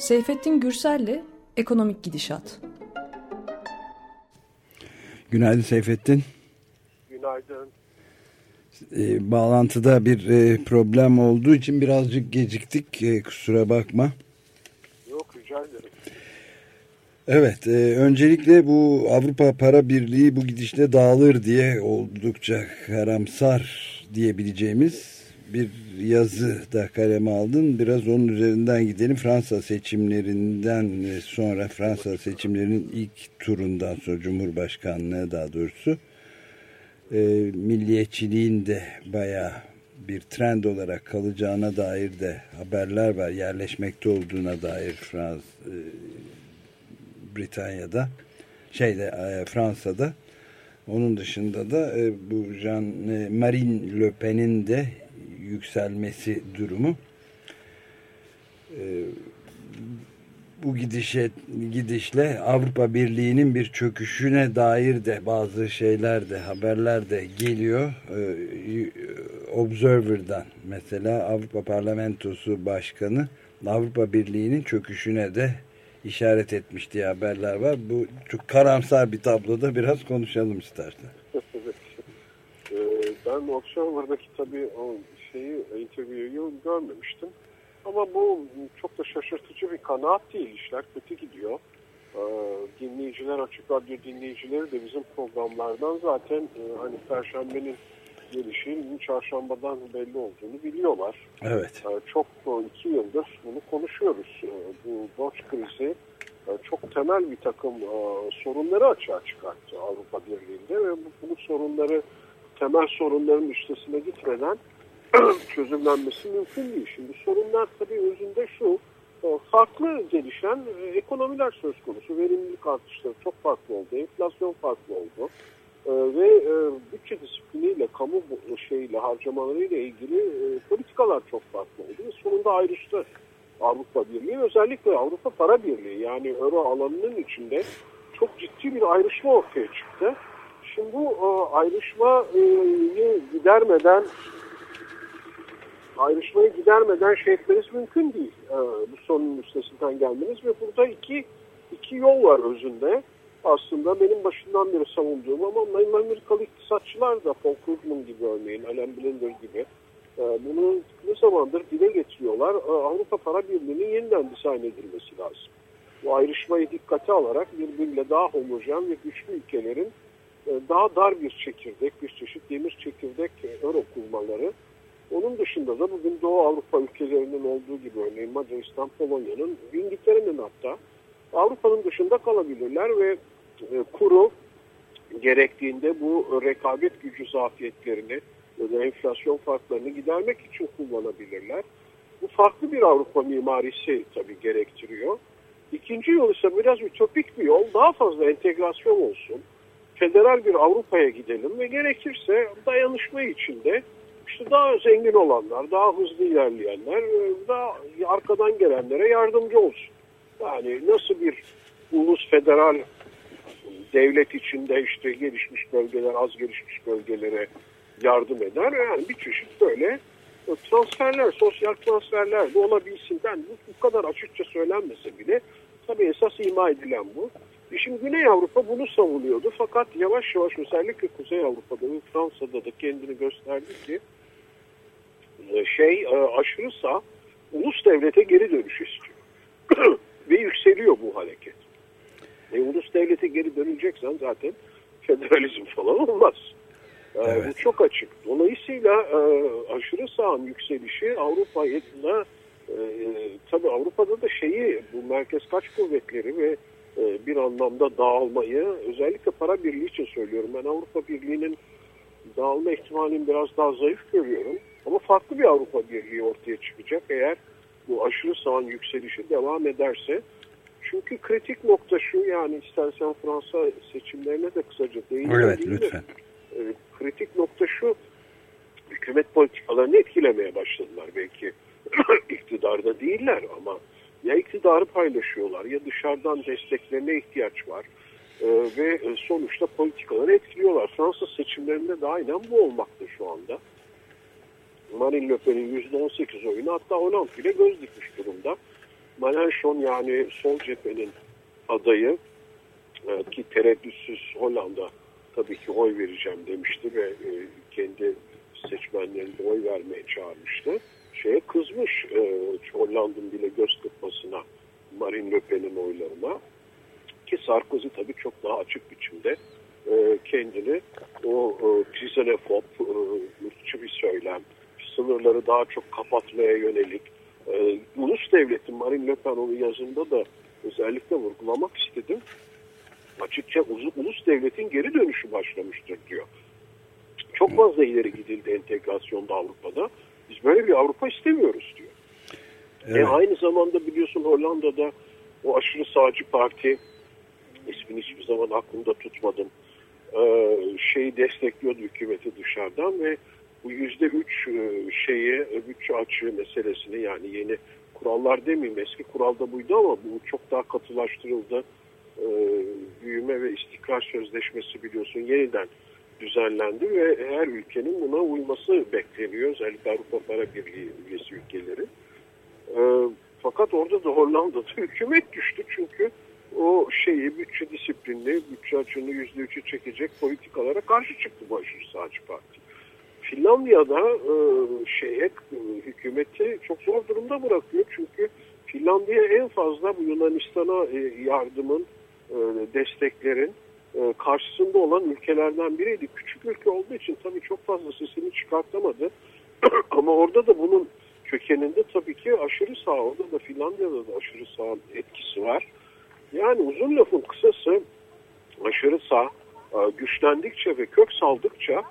Seyfettin Gürsel'le Ekonomik Gidişat. Günaydın Seyfettin. Günaydın. E, bağlantıda bir e, problem olduğu için birazcık geciktik. E, kusura bakma. Yok rica ederim. Evet, e, öncelikle bu Avrupa Para Birliği bu gidişle dağılır diye oldukça karamsar diyebileceğimiz bir yazı da kaleme aldın. Biraz onun üzerinden gidelim. Fransa seçimlerinden sonra Fransa seçimlerinin ilk turundan sonra Cumhurbaşkanlığı daha doğrusu e, milliyetçiliğin de bayağı bir trend olarak kalacağına dair de haberler var. Yerleşmekte olduğuna dair Frans e, Britanya'da şeyde e, Fransa'da onun dışında da e, bu Jean e, Marine Le Pen'in de yükselmesi durumu. E, bu gidişe gidişle Avrupa Birliği'nin bir çöküşüne dair de bazı şeyler de haberler de geliyor. Observer'dan mesela Avrupa Parlamentosu Başkanı Avrupa Birliği'nin çöküşüne de işaret etmiş diye haberler var. Bu çok karamsar bir tabloda biraz konuşalım istersen. ben Observer'daki tabii o şeyi, interview'yu görmemiştim. Ama bu çok da şaşırtıcı bir kanaat değil. İşler kötü gidiyor. dinleyiciler, Açık Radyo dinleyicileri de bizim programlardan zaten hani Perşembe'nin gelişinin çarşambadan belli olduğunu biliyorlar. Evet. Çok iki yıldır bunu konuşuyoruz. Bu borç krizi çok temel bir takım sorunları açığa çıkarttı Avrupa Birliği'nde ve bu, bu sorunları temel sorunların üstesine gitmeden çözümlenmesi mümkün değil. Şimdi sorunlar tabii özünde şu, farklı gelişen ekonomiler söz konusu. Verimlilik artışları çok farklı oldu, enflasyon farklı oldu. Ve bütçe disipliniyle, kamu şeyle, harcamalarıyla ilgili politikalar çok farklı oldu. Ve sonunda ayrıştı Avrupa Birliği. Özellikle Avrupa Para Birliği yani Euro alanının içinde çok ciddi bir ayrışma ortaya çıktı. Şimdi bu ayrışmayı gidermeden ayrışmayı gidermeden şey etmeniz mümkün değil. Ee, bu sorunun üstesinden gelmeniz ve burada iki iki yol var özünde. Aslında benim başından beri savunduğum ama Amerikalı iktisatçılar da Paul Krugman gibi örneğin, Alan Blinder gibi e, bunu ne zamandır dile getiriyorlar. E, Avrupa Para Birliği'nin yeniden dizayn edilmesi lazım. Bu ayrışmayı dikkate alarak birbiriyle daha homojen ve güçlü ülkelerin e, daha dar bir çekirdek, bir çeşit demir çekirdek euro kurmaları onun dışında da bugün Doğu Avrupa ülkelerinin olduğu gibi örneğin Macaristan, Polonya'nın, İngiltere'nin hatta Avrupa'nın dışında kalabilirler ve e, kuru gerektiğinde bu rekabet gücü zafiyetlerini ya da enflasyon farklarını gidermek için kullanabilirler. Bu farklı bir Avrupa mimarisi tabii gerektiriyor. İkinci yol ise biraz ütopik bir yol. Daha fazla entegrasyon olsun. Federal bir Avrupa'ya gidelim ve gerekirse dayanışma içinde işte daha zengin olanlar, daha hızlı ilerleyenler, daha arkadan gelenlere yardımcı olsun. Yani nasıl bir ulus federal devlet içinde işte gelişmiş bölgeler, az gelişmiş bölgelere yardım eder. Yani bir çeşit böyle transferler, sosyal transferler de olabilsin. Ben bu, bu kadar açıkça söylenmese bile tabii esas ima edilen bu. E şimdi Güney Avrupa bunu savunuyordu fakat yavaş yavaş özellikle Kuzey Avrupa'da ve Fransa'da da kendini gösterdi ki şey e, aşırı ulus devlete geri dönüş istiyor. Ve yükseliyor bu hareket. E, ulus devlete geri döneceksen zaten federalizm falan olmaz. E, evet. Bu çok açık. Dolayısıyla aşırı sağın yükselişi Avrupa'yla e, tabi Avrupa'da da şeyi bu merkez kaç kuvvetleri ve bir anlamda dağılmayı özellikle para birliği için söylüyorum. Ben Avrupa Birliği'nin dağılma ihtimalini biraz daha zayıf görüyorum. Ama farklı bir Avrupa Birliği ortaya çıkacak eğer bu aşırı sağın yükselişi devam ederse. Çünkü kritik nokta şu yani istersen Fransa seçimlerine de kısaca değinelim. Evet lütfen. E, kritik nokta şu hükümet politikalarını etkilemeye başladılar belki. iktidarda değiller ama ya iktidarı paylaşıyorlar ya dışarıdan desteklerine ihtiyaç var. Ee, ve sonuçta politikaları etkiliyorlar. Fransa seçimlerinde de aynen bu olmakta şu anda. Marine Le Pen'in %18 oyunu hatta Hollande bile göz dikmiş durumda. Melanchon yani sol cephenin adayı e, ki tereddütsüz Hollanda tabii ki oy vereceğim demişti ve e, kendi seçmenlerini oy vermeye çağırmıştı. Şeye kızmış e, Hollanda'nın bile göz kırpmasına Marine Le Pen'in oylarına ki Sarkozy tabii çok daha açık biçimde e, kendini o e, ksenofop, e, bir söylem, sınırları daha çok kapatmaya yönelik e, ulus devletin Marine Le Pen onun yazında da özellikle vurgulamak istedim. Açıkça ulus devletin geri dönüşü başlamıştır diyor. Çok fazla ileri gidildi entegrasyonda Avrupa'da. Biz böyle bir Avrupa istemiyoruz diyor. Evet. E aynı zamanda biliyorsun Hollanda'da o aşırı sağcı parti ismini hiçbir zaman aklımda tutmadım. Ee, şeyi destekliyordu hükümeti dışarıdan ve bu yüzde üç e, şeyi bütçe açığı meselesini yani yeni kurallar demeyeyim eski kuralda buydu ama bu çok daha katılaştırıldı. Ee, büyüme ve istikrar sözleşmesi biliyorsun yeniden düzenlendi ve her ülkenin buna uyması bekleniyor. Özellikle Avrupa Para Birliği üyesi ülkeleri. Ee, fakat orada da Hollanda'da hükümet düştü çünkü o şeyi bütçe disiplinli, bütçe açığını yüzde üçe çekecek politikalara karşı çıktı bu aşırı sağcı parti. Finlandiya'da e, şeye e, hükümeti çok zor durumda bırakıyor çünkü Finlandiya en fazla bu Yunanistan'a e, yardımın, e, desteklerin e, karşısında olan ülkelerden biriydi. Küçük ülke olduğu için tabii çok fazla sesini çıkartamadı. Ama orada da bunun kökeninde tabii ki aşırı sağ, orada da Finlandiya'da da aşırı sağ etkisi var. Yani uzun lafın kısası aşırı sağ e, güçlendikçe ve kök saldıkça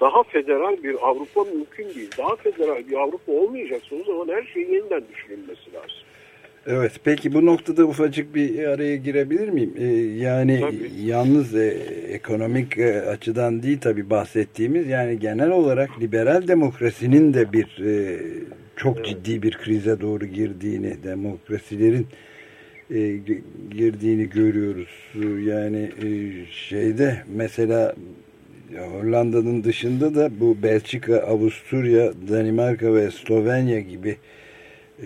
daha federal bir Avrupa mümkün değil. Daha federal bir Avrupa olmayacaksa o zaman her şeyin yeniden düşünülmesi lazım. Evet peki bu noktada ufacık bir araya girebilir miyim? Ee, yani tabii. yalnız e, ekonomik e, açıdan değil tabii bahsettiğimiz yani genel olarak liberal demokrasinin de bir e, çok evet. ciddi bir krize doğru girdiğini demokrasilerin e, girdiğini görüyoruz. Yani e, şeyde mesela Hollanda'nın dışında da bu Belçika, Avusturya, Danimarka ve Slovenya gibi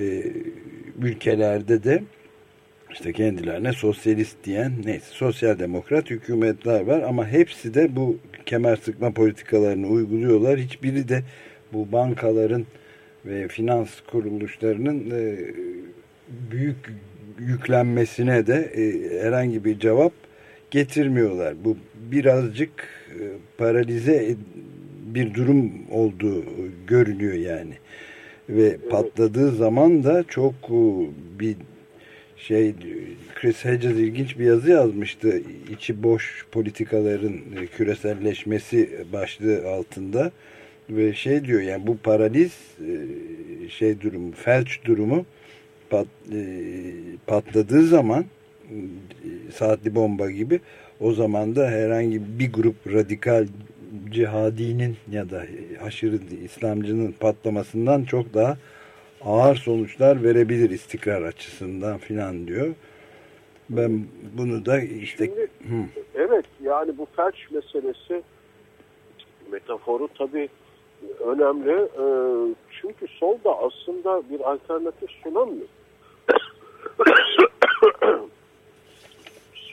e, ülkelerde de işte kendilerine sosyalist diyen neyse sosyal demokrat hükümetler var ama hepsi de bu kemer sıkma politikalarını uyguluyorlar. Hiçbiri de bu bankaların ve finans kuruluşlarının e, büyük yüklenmesine de e, herhangi bir cevap getirmiyorlar. Bu birazcık e, paralize bir durum olduğu görünüyor yani. Ve patladığı zaman da çok e, bir şey Chris Hedges ilginç bir yazı yazmıştı. İçi boş politikaların e, küreselleşmesi başlığı altında ve şey diyor yani bu paraliz şey durumu felç durumu pat, patladığı zaman saatli bomba gibi o zaman da herhangi bir grup radikal cihadinin ya da aşırı İslamcının patlamasından çok daha ağır sonuçlar verebilir istikrar açısından filan diyor. Ben bunu da işte... Şimdi, evet yani bu felç meselesi metaforu tabii önemli. E, çünkü sol da aslında bir alternatif sunamıyor.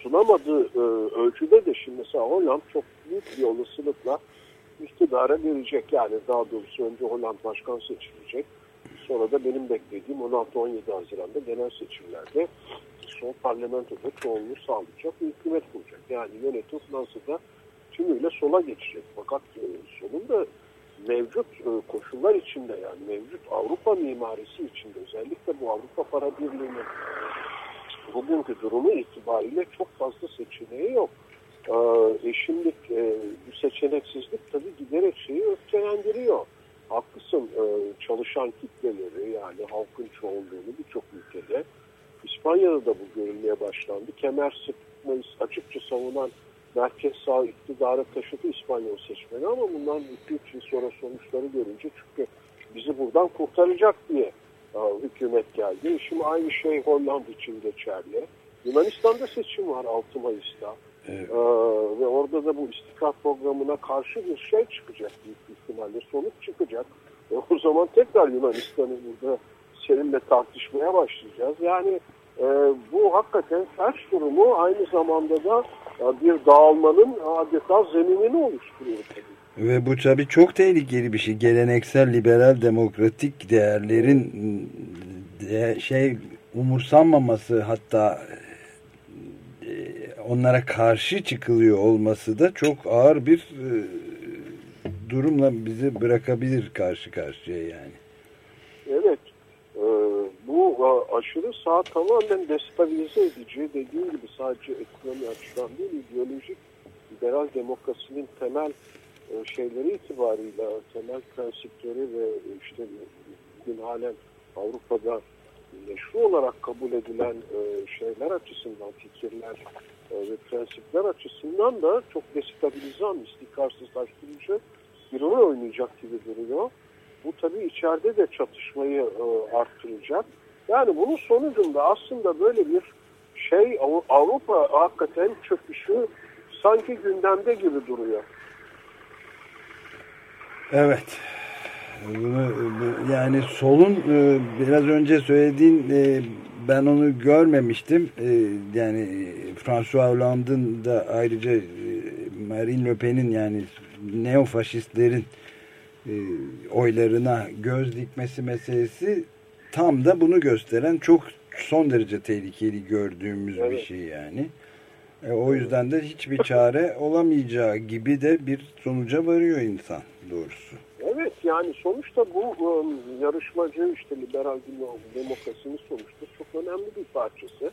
Sunamadığı e, ölçüde de şimdi mesela Hollanda çok büyük bir olasılıkla iktidara gelecek. Yani daha doğrusu önce Hollanda başkan seçilecek. Sonra da benim beklediğim 16-17 Haziran'da genel seçimlerde sol parlamentoda çoğunluğu sağlayacak bir hükümet kuracak. Yani yönetim Fransa'da tümüyle sola geçecek. Fakat e, sonunda mevcut e, koşullar içinde yani mevcut Avrupa mimarisi içinde özellikle bu Avrupa Para Birliği'nin bugünkü durumu itibariyle çok fazla seçeneği yok. Ee, e şimdi e, bu seçeneksizlik tabii giderek şeyi öfkelendiriyor. Haklısın e, çalışan kitleleri yani halkın çoğunluğunu birçok ülkede İspanya'da da bu görülmeye başlandı. Kemer sıkmayı açıkça savunan merkez sağ iktidara taşıdı İspanyol seçmeni ama bundan 2-3 yıl sonra sonuçları görünce çünkü bizi buradan kurtaracak diye hükümet geldi. Şimdi aynı şey Hollanda için geçerli. Yunanistan'da seçim var 6 Mayıs'ta. Evet. Ee, ve orada da bu istikrar programına karşı bir şey çıkacak büyük ihtimalle sonuç çıkacak. E, o zaman tekrar Yunanistan'ı burada seninle tartışmaya başlayacağız. Yani e, bu hakikaten ters durumu aynı zamanda da e, bir dağılmanın adeta zeminini oluşturuyor. Ve bu tabii çok tehlikeli bir şey. Geleneksel liberal demokratik değerlerin de şey umursanmaması hatta e, onlara karşı çıkılıyor olması da çok ağır bir e, durumla bizi bırakabilir karşı karşıya yani. Evet. E, bu aşırı sağ tamamen destabilize edici. Dediğim gibi sadece ekonomi açıdan değil, ideolojik liberal demokrasinin temel şeyleri itibarıyla, temel prensipleri ve işte bugün halen Avrupa'da meşru olarak kabul edilen şeyler açısından, fikirler ve prensipler açısından da çok destabilizan, istikrarsızlaştırıcı bir rol oynayacak gibi duruyor. Bu tabii içeride de çatışmayı e, arttıracak. Yani bunun sonucunda aslında böyle bir şey Avrupa hakikaten çöküşü sanki gündemde gibi duruyor. Evet. Yani solun e, biraz önce söylediğin e, ben onu görmemiştim. E, yani François Hollande'ın da ayrıca Marine Le Pen'in yani neofaşistlerin oylarına göz dikmesi meselesi tam da bunu gösteren çok son derece tehlikeli gördüğümüz evet. bir şey yani. E, o yüzden de hiçbir çare olamayacağı gibi de bir sonuca varıyor insan doğrusu. Evet yani sonuçta bu um, yarışmacı işte liberal demokrasinin sonuçta çok önemli bir parçası.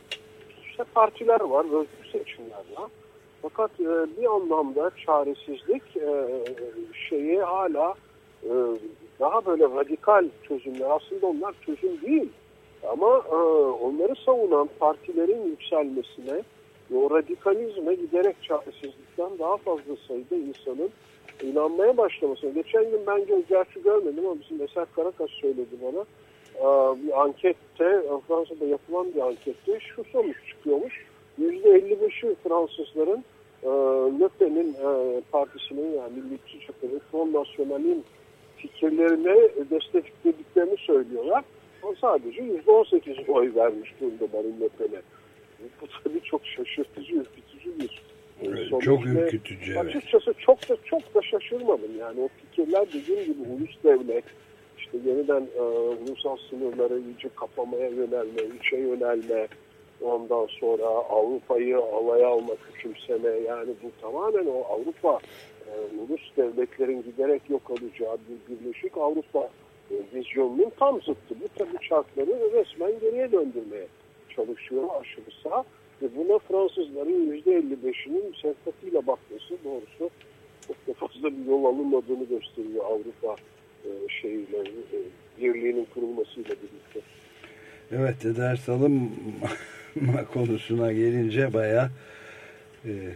İşte partiler var, özgür seçimler var. Fakat e, bir anlamda çaresizlik e, şeyi hala e, daha böyle radikal çözümler aslında onlar çözüm değil. Ama e, onları savunan partilerin yükselmesine o radikalizme giderek çaresizlikten daha fazla sayıda insanın inanmaya başlamasına. Geçen gün ben gerçi görmedim ama bizim Eser Karakas söyledi bana. Bir ankette, Fransa'da yapılan bir ankette şu sonuç çıkıyormuş. %55'i Fransızların Le Pen'in partisinin yani Milliyetçi Çakır'ın Front National'in fikirlerine desteklediklerini söylüyorlar. Ama sadece %18 oy vermiş durumda Marine Le Pen'e. Bu tabii çok şaşırtıcı, ürkütücü bir sonuç. Çok ürkütücü evet. Açıkçası çok da çok da şaşırmadım. Yani o fikirler dediğim gibi ulus devlet, işte yeniden e, ulusal sınırları iyice kapamaya yönelme, içe yönelme, ondan sonra Avrupa'yı alaya alma, küçümseme yani bu tamamen o Avrupa e, ulus devletlerin giderek yok olacağı bir birleşik Avrupa e, vizyonunun tam zıttı. Bu tabii şartları resmen geriye döndürmeye çalışıyor aşırı sağ. Ve buna Fransızların %55'inin sempatiyle bakması doğrusu çok da fazla bir yol alınmadığını gösteriyor Avrupa e, şeyiyle, e, birliğinin kurulmasıyla birlikte. Evet, ders alım konusuna gelince bayağı e, e,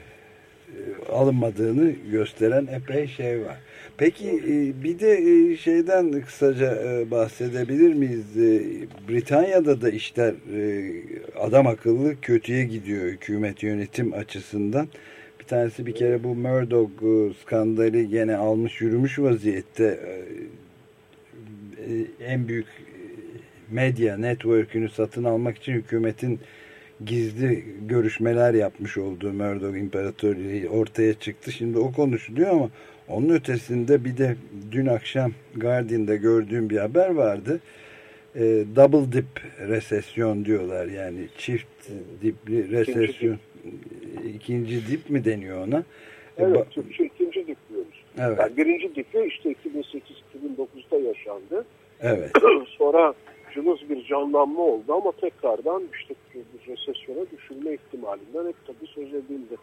alınmadığını gösteren epey şey var. Peki e, bir de e, şeyden kısaca bahsedebilir miyiz? Britanya'da da işler adam akıllı kötüye gidiyor hükümet yönetim açısından. Bir tanesi bir kere bu Murdoch skandalı gene almış yürümüş vaziyette en büyük medya network'ünü satın almak için hükümetin gizli görüşmeler yapmış olduğu Murdoch İmparatorluğu ortaya çıktı. Şimdi o konuşuluyor ama onun ötesinde bir de dün akşam Guardian'da gördüğüm bir haber vardı. E, double dip resesyon diyorlar yani çift dipli resesyon. İkinci dip, mi deniyor ona? E, evet, e, Türkçe ikinci dip diyoruz. Evet. Yani birinci dipi işte 2008-2009'da yaşandı. Evet. Sonra cılız bir canlanma oldu ama tekrardan işte resesyona düşürme ihtimalinden hep tabii söz edildi.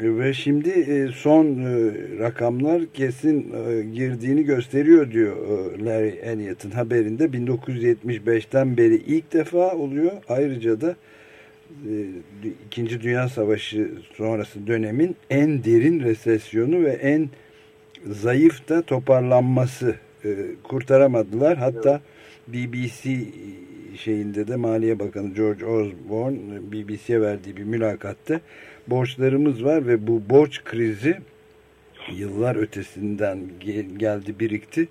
Ve şimdi e, son e, rakamlar kesin e, girdiğini gösteriyor diyor Larry Elliott'ın haberinde. 1975'ten beri ilk defa oluyor. Ayrıca da İkinci Dünya Savaşı sonrası dönemin en derin resesyonu ve en zayıf da toparlanması kurtaramadılar. Hatta BBC şeyinde de Maliye Bakanı George Osborne BBC'ye verdiği bir mülakatta borçlarımız var ve bu borç krizi yıllar ötesinden geldi birikti.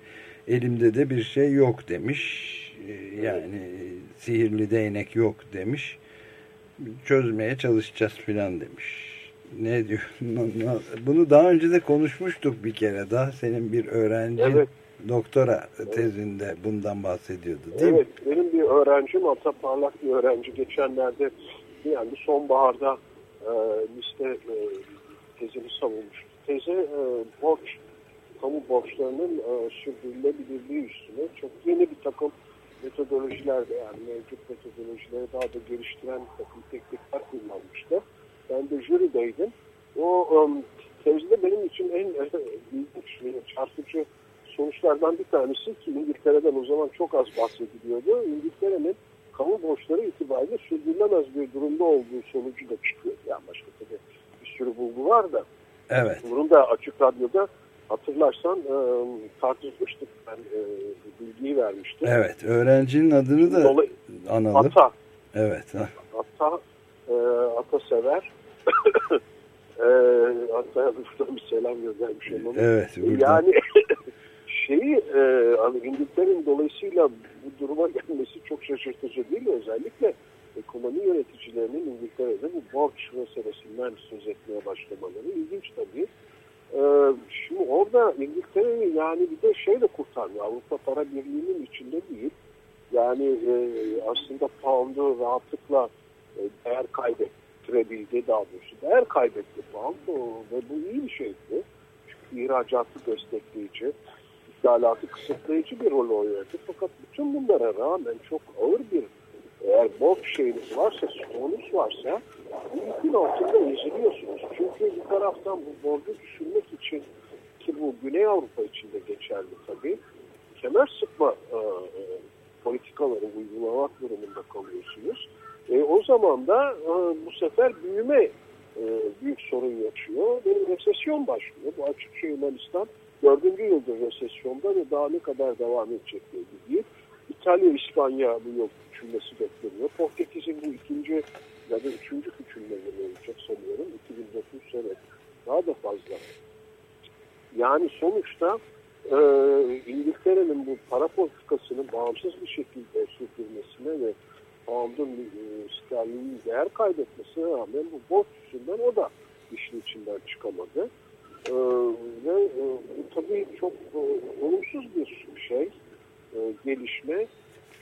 Elimde de bir şey yok demiş. E, yani sihirli değnek yok demiş. Çözmeye çalışacağız filan demiş. Ne diyor? Bunu daha önce de konuşmuştuk bir kere daha. Senin bir öğrencin evet. Doktora tezinde bundan bahsediyordu değil evet, mi? Evet. Benim bir öğrencim, Ata Parlak bir öğrenci geçenlerde yani sonbaharda e, liste e, tezini savunmuştu. Teze e, borç, kamu borçlarının e, sürdürülebilirliği üstüne çok yeni bir takım metodolojiler de yani mevcut metodolojileri daha da geliştiren bir takım teknikler kullanmıştı. Ben de jürideydim. O um, tezde benim için en ilginç, çarpıcı sonuçlardan bir tanesi ki İngiltere'den o zaman çok az bahsediliyordu. İngiltere'nin kamu borçları itibariyle sürdürülemez bir durumda olduğu sonucu da çıkıyor. Yani başka tabii bir sürü bulgu var da. Evet. Bunu da açık radyoda hatırlarsan e, tartışmıştık. Ben e, bilgiyi vermiştim. Evet. Öğrencinin adını da Dolayı, analım. Ata. Evet. Ata, e, ata sever. e, buradan bir selam göndermiş olalım. Evet. Buradan. Yani şeyi e, hani İngiltere'nin dolayısıyla bu duruma gelmesi çok şaşırtıcı değil mi? Özellikle ekonomi yöneticilerinin İngiltere'de bu borç meselesinden söz etmeye başlamaları ilginç tabii. Ee, şimdi orada İngiltere'yi yani bir de şeyle kurtarmıyor. Avrupa Para Birliği'nin içinde değil. Yani e, aslında pound'u rahatlıkla e, değer kaybettirebildi daha doğrusu. Değer kaybetti pound ve bu iyi bir şeydi. Çünkü ihracatı destekleyici, ithalatı kısıtlayıcı bir rol oynadı. Fakat bütün bunlara rağmen çok ağır bir eğer borç şeyiniz varsa, stoğunuz varsa bu yükün altında eziliyorsunuz. Çünkü bir taraftan bu borcu düşürmek için ki bu Güney Avrupa için de geçerli tabii kemer sıkma e, e, politikaları uygulamak durumunda kalıyorsunuz. E, o zaman da e, bu sefer büyüme e, büyük sorun yaşıyor. Benim resesyon başlıyor. Bu açıkça Yunanistan dördüncü yıldır resesyonda ve daha ne kadar devam edecek değil. İtalya, İspanya bu yıl küçülmesi bekleniyor. Portekiz'in bu ikinci ya da üçüncü küçülmeleri olacak sanıyorum. 2009 sene daha da fazla. Yani sonuçta e, İngiltere'nin bu para politikasının bağımsız bir şekilde sürdürmesine ve pound'un e, değer kaybetmesine rağmen bu borç yüzünden o da işin içinden çıkamadı. E, ve e, tabii çok e, olumsuz bir şey, e, gelişme.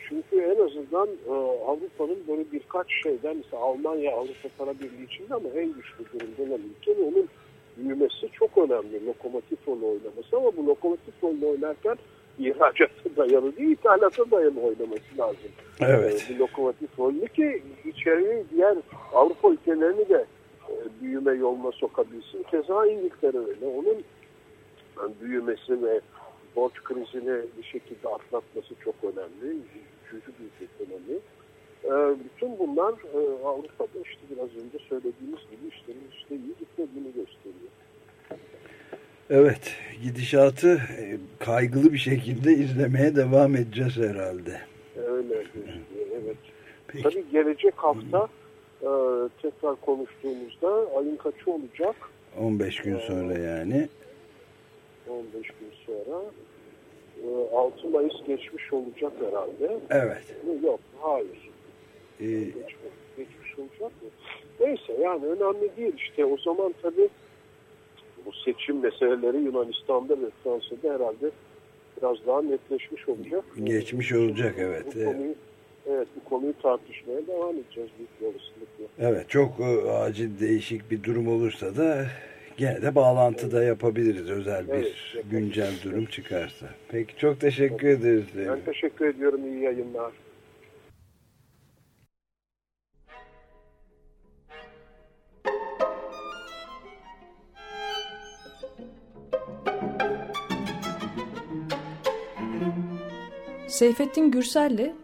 Çünkü en azından e, Avrupa'nın böyle birkaç şeyden mesela Almanya Avrupa Para Birliği içinde ama en güçlü durumda olan ülke onun büyümesi çok önemli. Lokomotif rol oynaması ama bu lokomotif rolü oynarken ihracata dayalı değil, ithalata dayalı oynaması lazım. Evet. E, bu lokomotif rolü ki içeriye diğer Avrupa ülkelerini de büyüme yoluna sokabilsin. Keza İngiltere öyle. Onun yani büyümesi ve borç krizini bir şekilde atlatması çok önemli. Üçüncü büyük ekonomi. E, bütün bunlar e, Avrupa'da işte biraz önce söylediğimiz gibi işlerin işte iyi gitmediğini gösteriyor. Evet, gidişatı e, kaygılı bir şekilde izlemeye devam edeceğiz herhalde. Öyle, evet. Peki. Tabii gelecek hafta e, tekrar konuştuğumuzda ayın kaçı olacak? 15 gün sonra yani. 15 gün sonra. 6 Mayıs geçmiş olacak herhalde. Evet. Yok, hayır. Ee, geçmiş, geçmiş olacak mı? Neyse yani önemli değil işte. O zaman tabii bu seçim meseleleri Yunanistan'da ve Fransa'da herhalde biraz daha netleşmiş olacak. Geçmiş olacak evet. Bu konuyu, evet bu konuyu tartışmaya devam edeceğiz büyük olasılıkla. Evet çok e, acil değişik bir durum olursa da gene de bağlantıda evet. yapabiliriz özel bir evet, güncel durum çıkarsa. Peki çok teşekkür evet. ederiz. Ben teşekkür ediyorum. İyi yayınlar. Seyfettin Gürsel'le